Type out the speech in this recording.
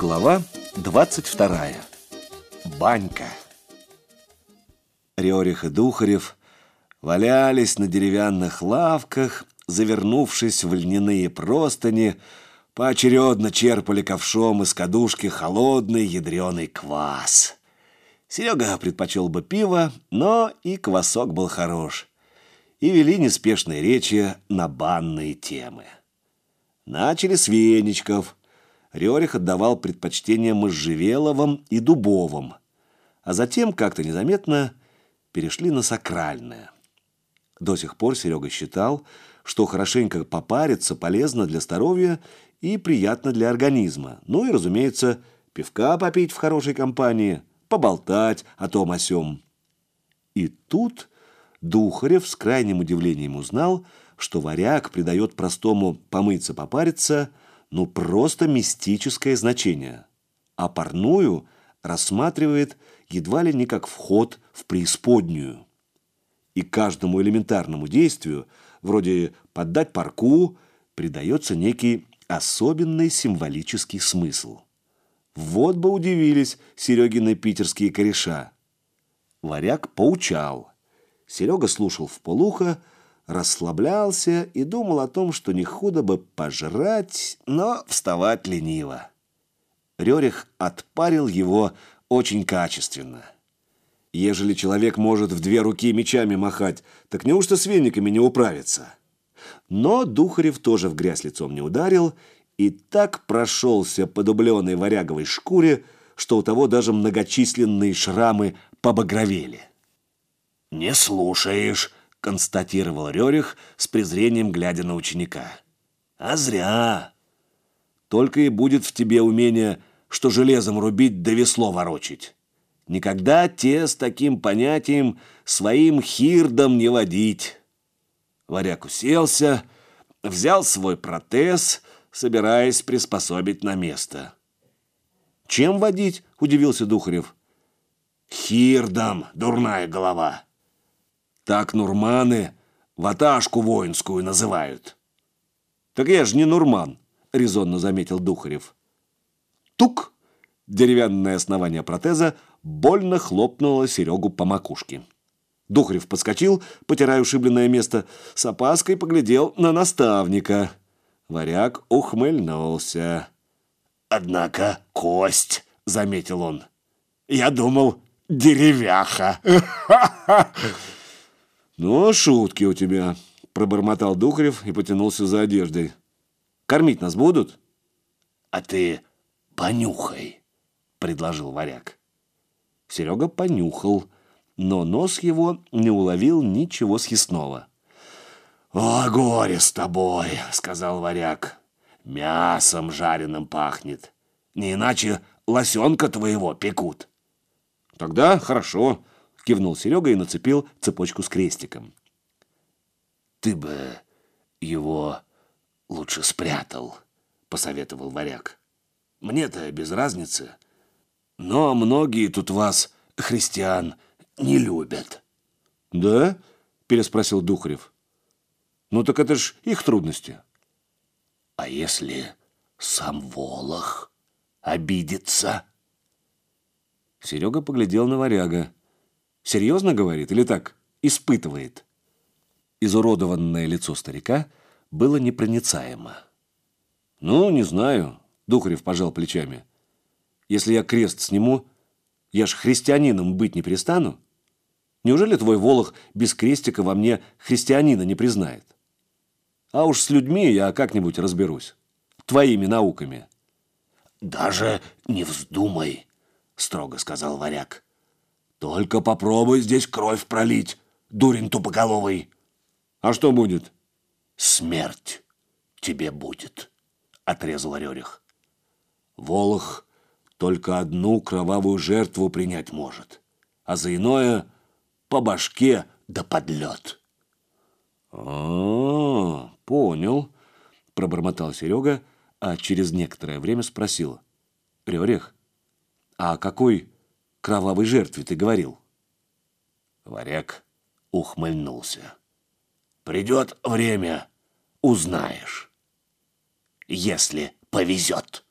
Глава 22. Банька. Рерих и Духарев валялись на деревянных лавках, завернувшись в льняные простыни, поочередно черпали ковшом из кадушки холодный ядреный квас. Серега предпочел бы пиво, но и квасок был хорош. И вели неспешные речи на банные темы. Начали с веничков – Рерих отдавал предпочтение можжевеловым и дубовым, а затем, как-то незаметно, перешли на сакральное. До сих пор Серега считал, что хорошенько попариться полезно для здоровья и приятно для организма. Ну и, разумеется, пивка попить в хорошей компании, поболтать о том о сём. И тут Духарев с крайним удивлением узнал, что варяг придает простому «помыться-попариться» ну просто мистическое значение, а парную рассматривает едва ли не как вход в преисподнюю. И каждому элементарному действию, вроде поддать парку, придается некий особенный символический смысл. Вот бы удивились Серегины питерские кореша. Варяг поучал. Серега слушал в полухо, расслаблялся и думал о том, что не худо бы пожрать, но вставать лениво. Рерих отпарил его очень качественно. Ежели человек может в две руки мечами махать, так неужто с вениками не управится? Но Духарев тоже в грязь лицом не ударил и так прошелся по дубленой варяговой шкуре, что у того даже многочисленные шрамы побагровели. «Не слушаешь», констатировал Рерих с презрением, глядя на ученика. «А зря! Только и будет в тебе умение, что железом рубить да весло ворочить. Никогда те с таким понятием своим хирдом не водить». Варяг уселся, взял свой протез, собираясь приспособить на место. «Чем водить?» – удивился Духарев. «Хирдом, дурная голова!» Так нурманы ваташку воинскую называют. Так я же не нурман, резонно заметил Духарев. Тук! Деревянное основание протеза больно хлопнуло Серегу по макушке. Духарев подскочил, потирая ушибленное место, с опаской поглядел на наставника. Варяг ухмыльнулся. «Однако кость», — заметил он. «Я думал, деревяха». «Ну, шутки у тебя», – пробормотал Духарев и потянулся за одеждой. «Кормить нас будут?» «А ты понюхай», – предложил варяг. Серега понюхал, но нос его не уловил ничего съестного. «О, горе с тобой!» — сказал варяг. «Мясом жареным пахнет. Не иначе лосенка твоего пекут». «Тогда хорошо», кивнул Серега и нацепил цепочку с крестиком. «Ты бы его лучше спрятал», — посоветовал варяг. «Мне-то без разницы. Но многие тут вас, христиан, не любят». «Да?» — переспросил Духарев. «Ну так это ж их трудности». «А если сам Волох обидится?» Серега поглядел на варяга. Серьезно говорит или так, испытывает? Изуродованное лицо старика было непроницаемо. «Ну, не знаю», — Духарев пожал плечами. «Если я крест сниму, я ж христианином быть не перестану? Неужели твой Волох без крестика во мне христианина не признает? А уж с людьми я как-нибудь разберусь. Твоими науками». «Даже не вздумай», — строго сказал варяг. Только попробуй здесь кровь пролить, дурень тупоголовый. А что будет? Смерть тебе будет, отрезал Рерих. Волох только одну кровавую жертву принять может, а за иное по башке да под лед. А, понял, пробормотал Серега, а через некоторое время спросил. Рерих, а какой кровавой жертве ты говорил?» Варяг ухмыльнулся. «Придет время, узнаешь, если повезет».